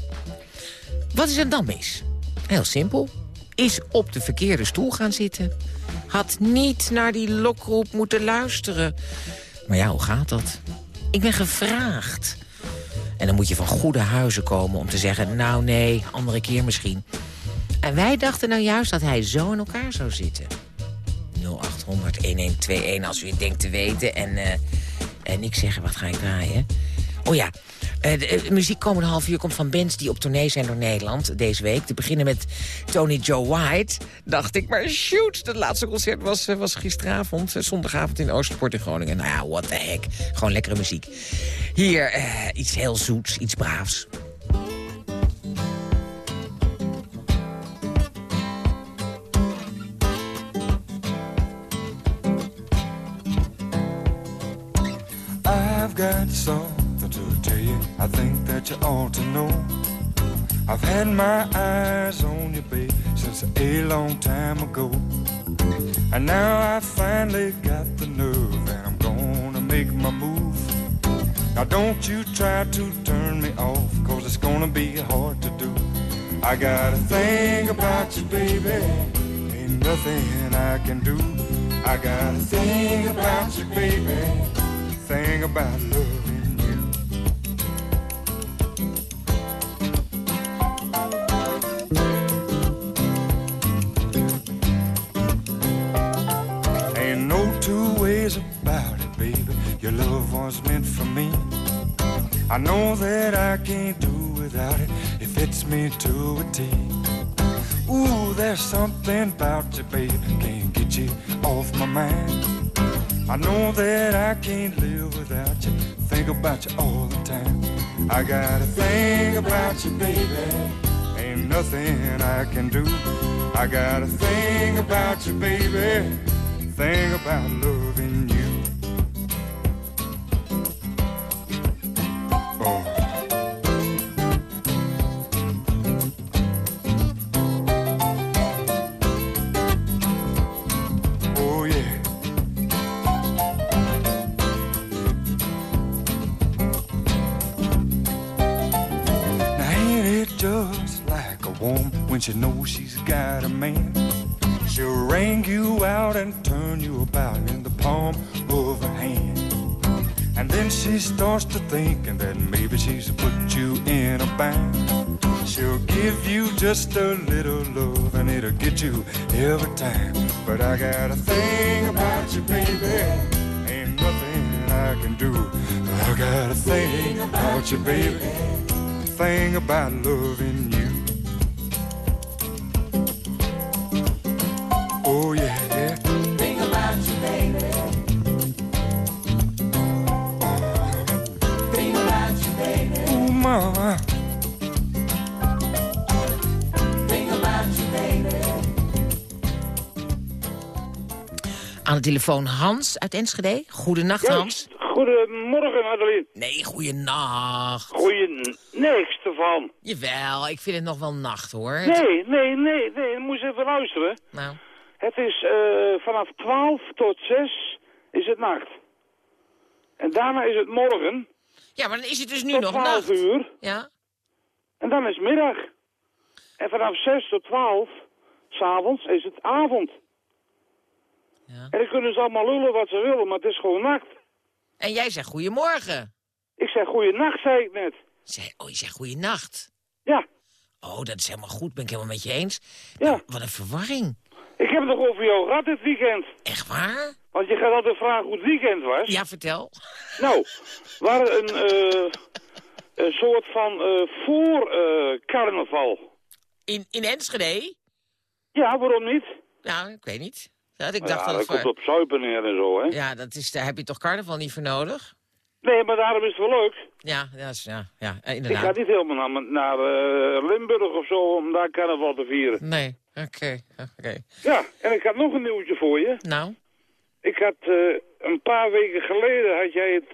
Wat is er dan mis? Heel simpel. Is op de verkeerde stoel gaan zitten. Had niet naar die lokroep moeten luisteren. Maar ja, hoe gaat dat? Ik ben gevraagd. En dan moet je van goede huizen komen om te zeggen... nou nee, andere keer misschien. En wij dachten nou juist dat hij zo in elkaar zou zitten. 0800-1121 als u het denkt te weten. En, eh, en ik zeg, wat ga ik draaien? Oh ja, eh, de, eh, muziek komende half uur komt van bands die op tournee zijn door Nederland deze week. Te beginnen met Tony Joe White. Dacht ik, maar shoot, het laatste concert was, was gisteravond, zondagavond in Oosterpoort in Groningen. Nou ja, what the heck. Gewoon lekkere muziek. Hier, iets heel zoets, iets braafs. I've got something to tell you. I think that you ought to know. I've had my eyes on you, babe, since a long time ago. And now I finally got the nerve, and I'm gonna make my move. Now don't you try to turn me off, cause it's gonna be hard to do. I got a thing about you, baby. Ain't nothing I can do. I got a thing about you, baby. Thing about loving you. Ain't no two ways about it, baby. Your love was meant for me. I know that I can't do without it. It fits me to a T. Ooh, there's something about you, baby. Can't get you off my mind. I know that I can't live without you. Think about you all the time. I got a thing about you, baby. Ain't nothing I can do. I got a thing about you, baby. Thing about loving you. Just a little love and it'll get you every time. But I got a thing about you, baby. Ain't nothing I can do. I got a thing about you, baby. Thing about loving you. Oh yeah, yeah. Think about you, baby. Think about you, baby. Ooh, mama. Aan de telefoon Hans uit Enschede. Goedenacht, Hans. Goedemorgen, Adeline. Nee, goeienacht. Goeie... Niks ervan. Jawel, ik vind het nog wel nacht, hoor. Nee, nee, nee, nee. Je moet even luisteren. Nou. Het is eh, vanaf 12 tot 6 is het nacht. En daarna is het morgen. Ja, maar dan is het dus nu nog 12 nacht. uur. Ja? En dan is middag. En vanaf 6 tot 12, s'avonds, is het avond. Ja. En dan kunnen ze allemaal lullen wat ze willen, maar het is gewoon nacht. En jij zegt goedemorgen. Ik zeg goeienacht, zei ik net. Zeg, oh, je zegt goeienacht. Ja, Oh, dat is helemaal goed. Ben ik helemaal met je eens. ja. Wat een verwarring. Ik heb het nog over jou gehad dit weekend. Echt waar? Want je gaat altijd vragen hoe het weekend was. Ja, vertel. Nou, we hadden een, eh, een soort van eh voor eh, carnaval. In, in Enschede? Ja, waarom niet? Nou, ik weet niet. Ja, ik Ja, dacht dat dat het komt op zuipen neer en zo, hè? Ja, dat is, daar heb je toch carnaval niet voor nodig? Nee, maar daarom is het wel leuk. Ja, ja, is- ja, ja eh, Ik inderdaad. ga niet helemaal naar, naar eh, Limburg of zo om daar carnaval te vieren. Nee, oké, oké. Ja, en ik had nog een nieuwtje voor je. Nou? Ik had eh, een paar weken geleden had jij het,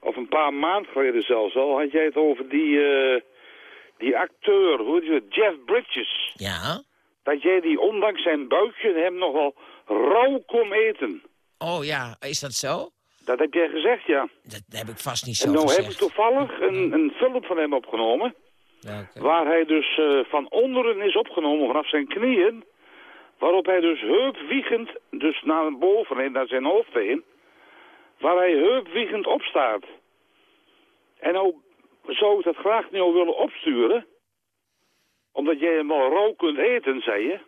of een paar maanden geleden zelfs al, had jij het over die, die acteur, hoe heet het, Jeff Bridges. Ja? Dat jij die ondanks zijn buikje hem nog wel rauw kon eten. Oh ja, is dat zo? Dat heb jij gezegd, ja. Dat heb ik vast niet zo En nou heb ik gezegd. toevallig een, een film van hem opgenomen. Ja. Waar hij dus eh, van onderen is opgenomen, vanaf zijn knieën. Waarop hij dus heupwiegend, dus naar boven heen, naar zijn hoofd heen. Waar hij heupwiegend op staat. En nou zou ik dat graag nu willen opsturen. Omdat jij hem rauw kunt eten, zei je.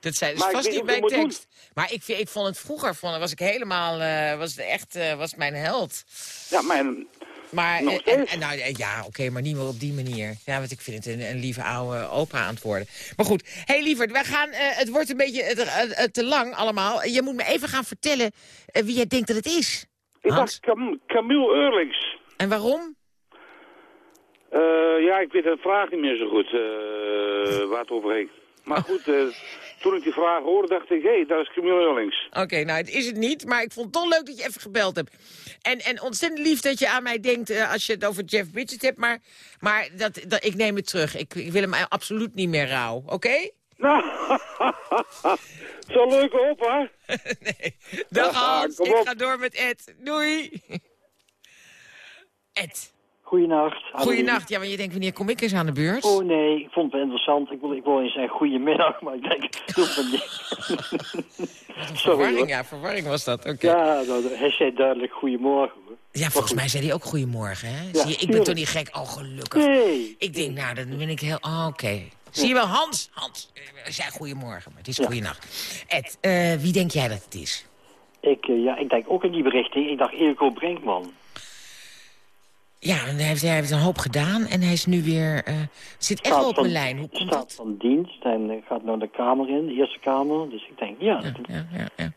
Dat zei, ik vast niet mijn tekst. Maar ik, vind- ik vond het vroeger, vond, was ik helemaal, eh, was het echt, eh, was mijn held. Ja, mijn... Maar, eh, en, steeds? en nou, ja, oké, maar niet meer op die manier. Ja, want ik vind het een, een lieve oude opa aan het worden. Maar goed, hé hey, lieverd, wij gaan, het wordt een beetje te lang allemaal. Je moet me even gaan vertellen wie jij denkt dat het is. Ik dacht Cam Camille Eurlings. En waarom? Eh, ja, ik weet de vraag niet meer zo goed eh, waar het over ging. Maar goed, eh, toen ik die vraag hoorde, dacht ik, hé, hey, daar is Camille Eurlings. Oké, nou, het is het niet, maar ik vond het toch leuk dat je even gebeld hebt. En, en ontzettend lief dat je aan mij denkt als je het over Jeff Bridges hebt. Maar, maar dat, dat, ik neem het terug. Ik, ik wil hem absoluut niet meer rauw, oké? Nou, zo'n leuke opa. nee. Dag Ja, Hans, ik op. ga door met Ed. Doei. Ed, Goeienacht. goeienacht. Ja, maar je denkt, wanneer kom ik eens aan de beurt? Oh nee, ik vond het interessant. Ik wil, ik wil eens zeggen goedemiddag, maar ik denk... verwarring, hoor. ja, verwarring was dat. Oké. Ja, nou, hij zei duidelijk goedemorgen hoor. Ja, volgens mij zei hij ook goedemorgen, hè? Ja, Zie je, ik ben toch niet gek? Oh, gelukkig. Nee. Ik denk, nou, dan ben ik heel... Oh, oké. Zie je wel, Hans? Hans, eh, zei goedemorgen, maar het is Ja. goeienacht. Ed, eh, wie denk jij dat het is? Ik, eh, ja, ik denk ook in die berichting. Ik dacht Eriko Brinkman. Ja, en hij heeft, hij heeft een hoop gedaan en hij is nu weer... eh, zit echt wel op mijn lijn. Hoe komt staat dat? van dienst en eh, gaat nou de Kamer in, de Eerste Kamer. Dus ik denk, ja. Ja, ja, ja.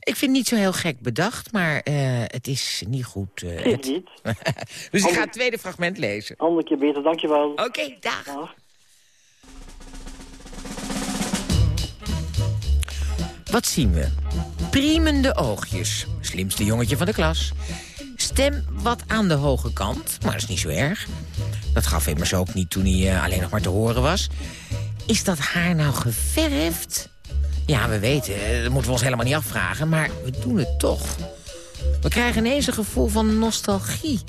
Ik vind het niet zo heel gek bedacht, maar eh, het is niet goed. Ed. niet. dus ik ga het tweede fragment lezen. Andere keer beter, dankjewel. Oké, dag. Dag. Wat zien we? Priemende oogjes. Slimste jongetje van de klas. Stem wat aan de hoge kant, maar dat is niet zo erg. Dat gaf immers ook niet toen hij eh, alleen nog maar te horen was. Is dat haar nou geverfd? Ja, we weten, eh, dat moeten we ons helemaal niet afvragen, maar we doen het toch. We krijgen ineens een gevoel van nostalgie.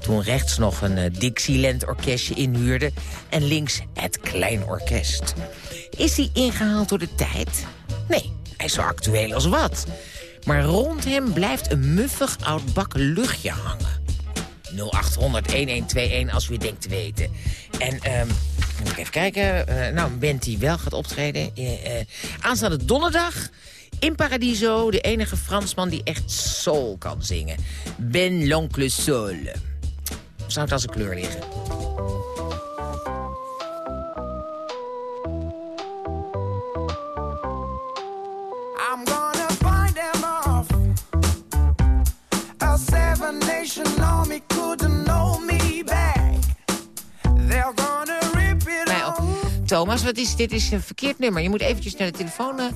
Toen rechts nog een eh, Dixieland orkestje inhuurde... en links het Klein Orkest. Is hij ingehaald door de tijd? Nee, hij is zo actueel als wat. Maar rond hem blijft een muffig oudbakken luchtje hangen. 0800-1121 als u het denkt te weten. En ehm moet ik even kijken. eh, nou, band die wel gaat optreden. eh, aanstaande donderdag in Paradiso. De enige Fransman die echt soul kan zingen. Ben l'oncle soul. Zou het als een kleur liggen? Thomas, wat is, dit is een verkeerd nummer. Je moet eventjes naar de telefoon... eh,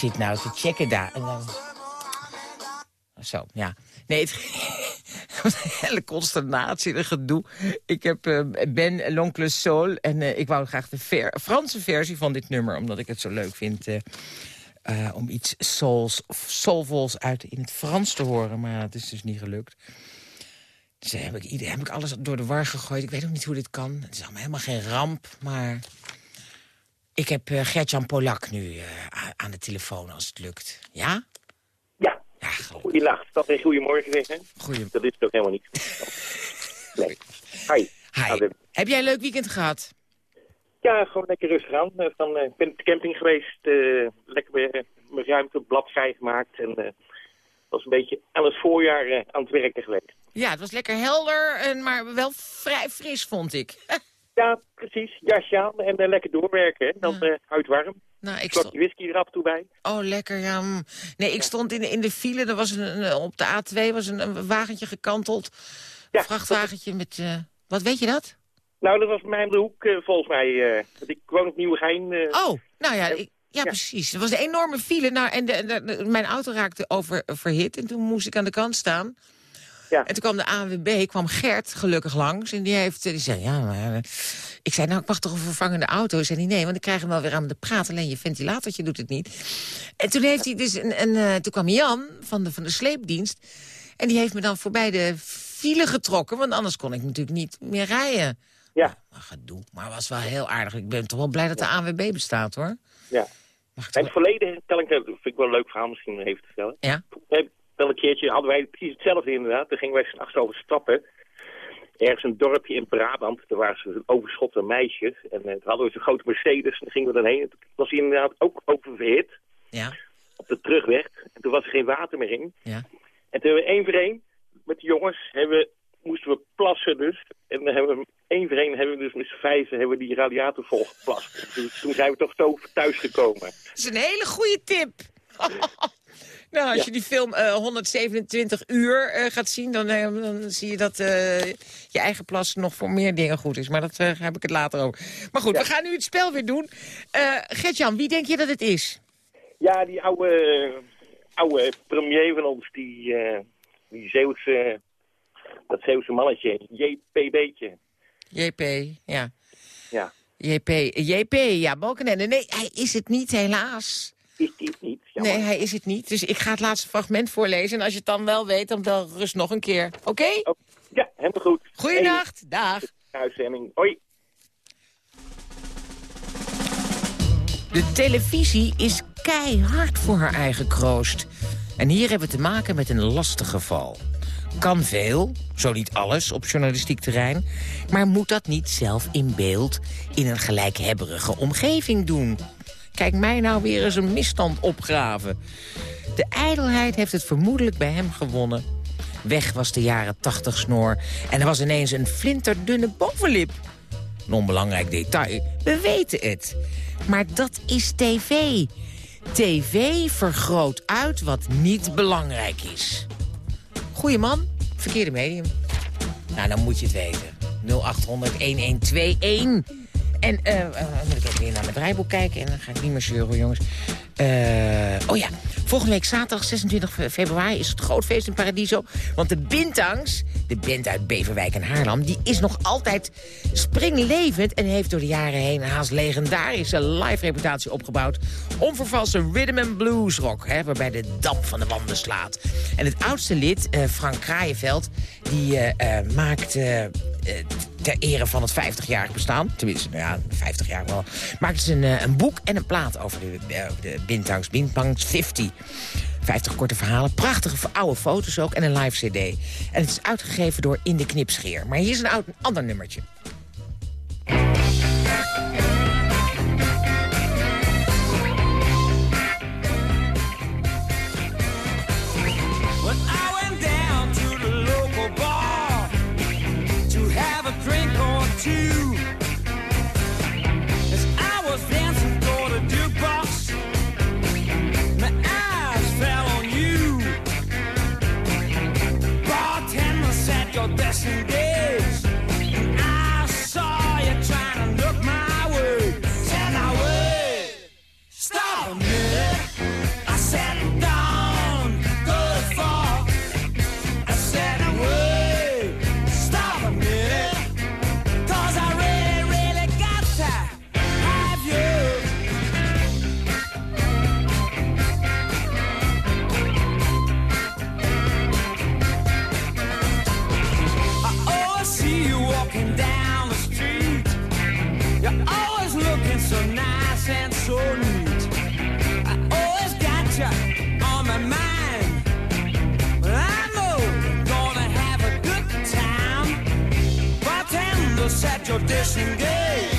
zit nou te checken daar. En dan... Zo, ja. Nee, het hele consternatie, een gedoe. Ik heb eh, Ben L'Oncle Soul en eh, ik wou graag de Franse versie van dit nummer... omdat ik het zo leuk vind eh, om iets souls, soulvols uit in het Frans te horen. Maar het is dus niet gelukt. Dus heb ik, heb ik alles door de war gegooid. Ik weet ook niet hoe dit kan. Het is allemaal helemaal geen ramp, maar... Ik heb eh, Gertjan Polak nu eh, aan de telefoon als het lukt. Ja? Ja. Goedenacht. Dat is goedemorgen zeggen. Goeie. Dat is toch helemaal niet. Nee. Hi. Hi. Heb jij een leuk weekend gehad? Ja, gewoon lekker rustig aan. Eh, Van, ik ben op de camping geweest. lekker weer mijn ruimte blad vrijgemaakt. En eh was een beetje aan het voorjaar aan het werken geweest. Ja, het was lekker helder, en, maar wel vrij fris, vond ik. Ja, precies. Jasje aan en eh, lekker doorwerken. hè. Dan eh huid warm. Nou, ik Slokje whisky er af en toe bij. Oh, lekker, ja. mm. Nee, ik stond in, in de file. Er was een, een- op de A2 was een, een wagentje gekanteld. Een vrachtwagentje met... eh, wat weet je dat? Nou, dat was bij mij om de hoek eh, volgens mij. eh, want ik woon op Nieuwegein. eh Oh, nou ja, ik, ja, precies. Er was een enorme file. Nou, en de, de- de- mijn auto raakte oververhit. En toen moest ik aan de kant staan. Ja. En toen kwam de ANWB, kwam Gert gelukkig langs. En die, heeft, die zei, ja, maar... eh, Ik zei, nou, ik mag toch een vervangende auto? Zei hij, nee, want ik krijg hem wel weer aan de praat. Alleen je ventilatortje doet het niet. En toen, heeft hij dus een, een, eh, toen kwam Jan van de, van de sleepdienst. En die heeft me dan voorbij de file getrokken. Want anders kon ik natuurlijk niet meer rijden. Ja. Maar gedoe. Maar was wel heel aardig. Ik ben toch wel blij dat de ANWB bestaat, hoor. Ja. In het verleden, tel ik, vind ik wel een leuk verhaal misschien even te vertellen. Ja. Heb wel een keertje hadden wij precies hetzelfde inderdaad. Toen gingen wij s'nachts over stappen. Ergens een dorpje in Brabant. Daar waren ze een overschot aan meisjes. En eh, toen hadden we zo'n grote Mercedes. En gingen we dan heen. En toen was hij inderdaad ook oververhit. Ja. Op de terugweg. En toen was er geen water meer in. Ja. En toen hebben we één voor één met de jongens hebben we, moesten we plassen dus. En dan hebben we één voor één hebben we dus met z'n vijven hebben we die radiator volgeplast. Toen, toen zijn we toch zo thuis gekomen. Dat is een hele goede tip. nou, als Ja. je die film eh, 127 uur eh, gaat zien... Dan, eh, dan zie je dat eh, je eigen plas nog voor meer dingen goed is. Maar dat eh, heb ik het later over. Maar goed, we gaan nu het spel weer doen. Eh Gertjan, wie denk je dat het is? Ja, die oude, oude premier van ons, die, eh die Zeeuwse, dat Zeeuwse mannetje, JPB'tje. JP, ja. Ja. JP, JP, ja, Balkenende. Nee, hij is het niet, helaas. Is die het niet? Nee, hij is het niet. Dus ik ga het laatste fragment voorlezen. En als je het dan wel weet, dan bel rust nog een keer. Oké? Ja, helemaal goed. Goeienacht, dag. Uitzending, hoi. De televisie is keihard voor haar eigen kroost. En hier hebben we te maken met een lastig geval. Kan veel, zo niet alles, op journalistiek terrein... maar moet dat niet zelf in beeld in een gelijkhebberige omgeving doen? Kijk mij nou weer eens een misstand opgraven. De ijdelheid heeft het vermoedelijk bij hem gewonnen. Weg was de jaren 80 snor en er was ineens een flinterdunne bovenlip. Een onbelangrijk detail, we weten het. Maar dat is tv. TV vergroot uit wat niet belangrijk is. Goeie man, verkeerde medium. Nou, dan moet je het weten. 0800-1121. En eh, eh, moet ik even weer naar mijn draaiboek kijken. En dan ga ik niet meer zeuren, jongens. Eh, oh ja, volgende week zaterdag 26 fe- februari is het groot feest in Paradiso. Want de Bintangs, de band uit Beverwijk en Haarlem... die is nog altijd springlevend en heeft door de jaren heen... een haast legendarische live reputatie opgebouwd. Onvervalste rhythm and blues rock, hè, waarbij de damp van de wanden slaat. En het oudste lid, eh, Frank Kraaienveld, die eh, eh, maakt... eh, eh, ter ere van het 50-jarig bestaan. Tenminste, nou ja, 50 jaar wel. Maakt ze een, eh, een boek en een plaat over de, de Bintangs. Bintangs 50. 50 korte verhalen, prachtige oude foto's ook en een live cd. En het is uitgegeven door In de Knipscheer. Maar hier is een, oud, een ander nummertje. When yesterday. Bartender said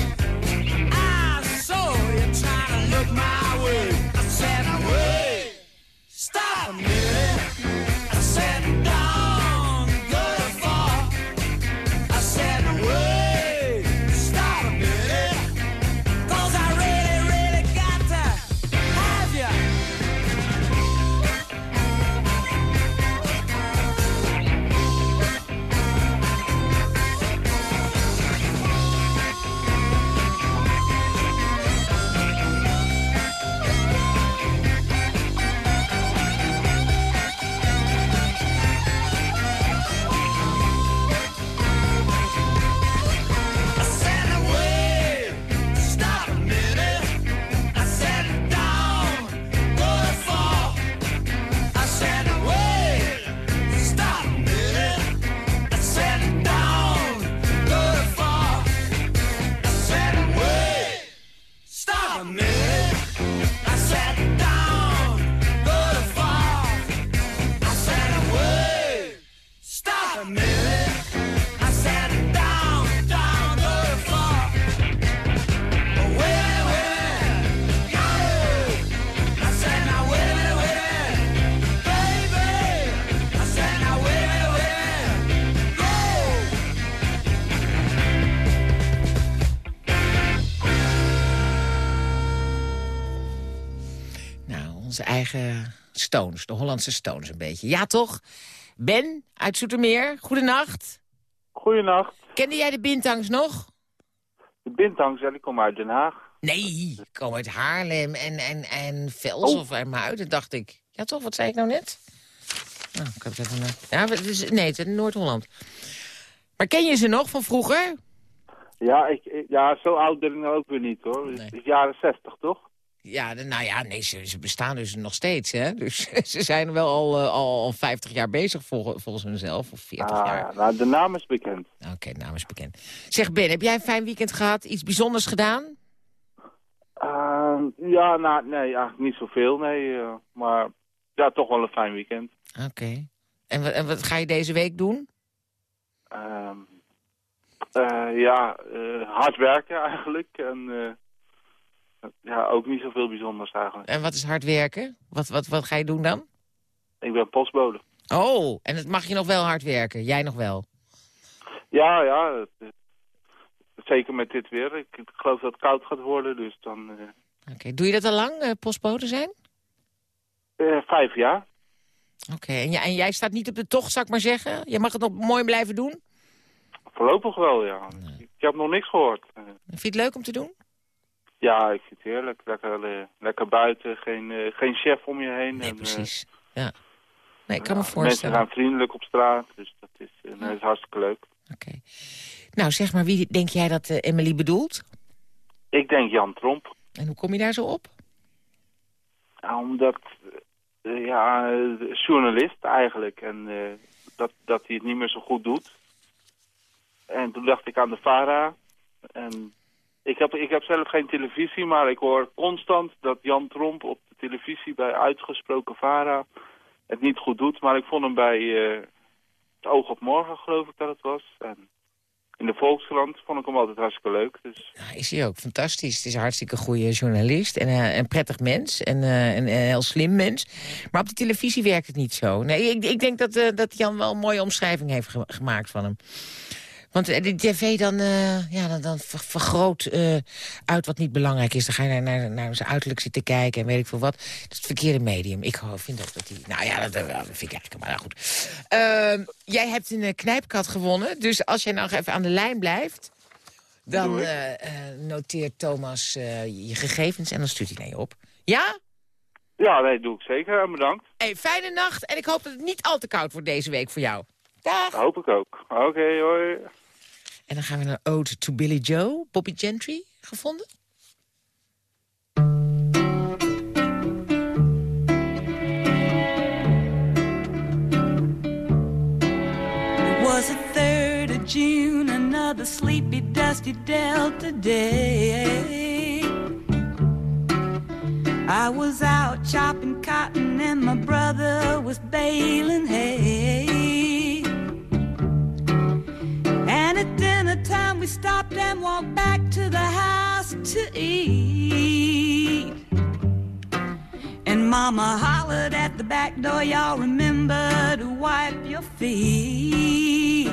Stones, de Hollandse Stones een beetje. Ja, toch? Ben uit Zoetermeer, goedenacht. Goedenacht. Kende jij de Bintangs nog? De Bintangs, ja, die komen uit Den Haag. Nee, ik kom uit Haarlem en, en, en Vels Oh. of Muiden, dacht ik. Ja, toch? Wat zei ik nou net? Nou, ik heb het even... Ja, is, nee, het is Noord-Holland. Maar ken je ze nog van vroeger? Ja, ik, ja, zo oud ben ik nou ook weer niet, hoor. Het is jaren zestig, toch? Ja, de- nou ja, nee, ze, ze bestaan dus nog steeds, hè? Dus ze zijn wel al, eh, al, al 50 jaar bezig vol- volgens hunzelf, of 40 Ah, jaar. ja, nou, de naam is bekend. Oké, naam is bekend. Zeg Ben, heb jij een fijn weekend gehad? Iets bijzonders gedaan? Ah, ja, nou, nee, eigenlijk niet zoveel, nee. eh, maar ja, toch wel een fijn weekend. Oké. En, wat- en wat ga je deze week doen? Ehm, eh, ja, hard werken eigenlijk. En ja, ook niet zoveel bijzonders eigenlijk. En wat is hard werken? Wat, wat, wat ga je doen dan? Ik ben postbode. Oh, en het mag je nog wel hard werken? Jij nog wel? Ja, ja. het- zeker met dit weer. Ik, ik geloof dat het koud gaat worden, dus dan... eh, Oké, doe je dat al lang, eh, postbode zijn? eh, vijf jaar. Oké, en, jij- en jij staat niet op de tocht, zou ik maar zeggen? Je mag het nog mooi blijven doen? Voorlopig wel, ja. Ik heb nog niks gehoord. Eh, Vind je het leuk om te doen? Ja, ik vind het heerlijk. Lekker, eh, lekker buiten, geen, eh, geen chef om je heen. Nee, precies. Ja. Nee, ik kan me Mensen voorstellen. gaan vriendelijk op straat, dus dat is, eh, dat is hartstikke leuk. Nou, zeg maar, wie denk jij dat eh, Emily bedoelt? Ik denk Jan Tromp. En hoe kom je daar zo op? Ja, omdat, eh, ja, eh, journalist eigenlijk. En eh, dat, dat hij het niet meer zo goed doet. En toen dacht ik aan de VARA. En ik heb, ik heb zelf geen televisie, maar ik hoor constant dat Jan Tromp op de televisie bij uitgesproken VARA het niet goed doet. Maar ik vond hem bij eh, het Oog op Morgen, geloof ik dat het was. En in de Volkskrant vond ik hem altijd hartstikke leuk. Dus is hij ook fantastisch. Het is een hartstikke goede journalist en eh, een prettig mens en eh, een, heel slim mens. Maar op de televisie werkt het niet zo. Nee, ik, ik denk dat, dat Jan wel een mooie omschrijving heeft ge- gemaakt van hem. Want eh, de tv dan, eh, ja, dan, dan ver- vergroot eh, uit wat niet belangrijk is. Dan ga je naar, naar, naar zijn uiterlijk zitten kijken en weet ik veel wat. Dat is het verkeerde medium. Ik vind ook dat hij... Nou ja, dat, dat vind ik eigenlijk maar nou goed. Ehm, jij hebt een knijpkat gewonnen. Dus als jij nog even aan de lijn blijft... dan noteert Thomas je gegevens en dan stuurt hij naar je op. Ja? ja, nee, doe ik zeker. Bedankt. Hey, fijne nacht en ik hoop dat het niet al te koud wordt deze week voor jou. Dag! Dat hoop ik ook. Oké, hoi. En dan gaan we naar Ode to Billy Joe, Bobby Gentry, gevonden. It was the 3rd of June, another sleepy, dusty Delta day. I was out chopping cotton and my brother was baling hay. At dinner time we stopped and walked back to the house to eat. And mama hollered at the back door, y'all remember to wipe your feet.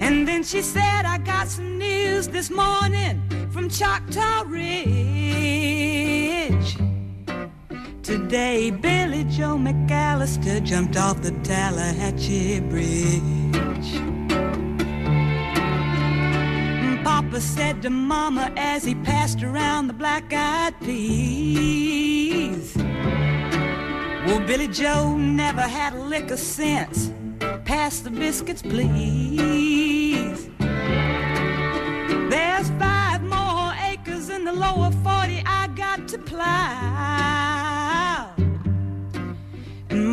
And then she said, I got some news this morning from Choctaw Ridge. Today, Billy Joe McAllister jumped off the Tallahatchie Bridge. Papa said to Mama as he passed around the black-eyed peas. Well, Billy Joe never had a lick of sense. Pass the biscuits, please. There's five more acres in the lower 40 I got to plow.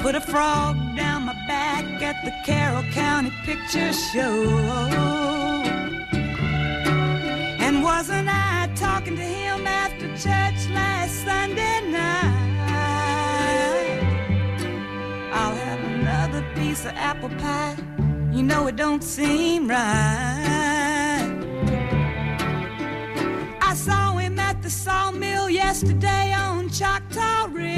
put a frog down my back at the Carroll County Picture Show. And wasn't I talking to him after church last Sunday night? I'll have another piece of apple pie. You know it don't seem right. I saw him at the sawmill yesterday on Choctaw Ridge.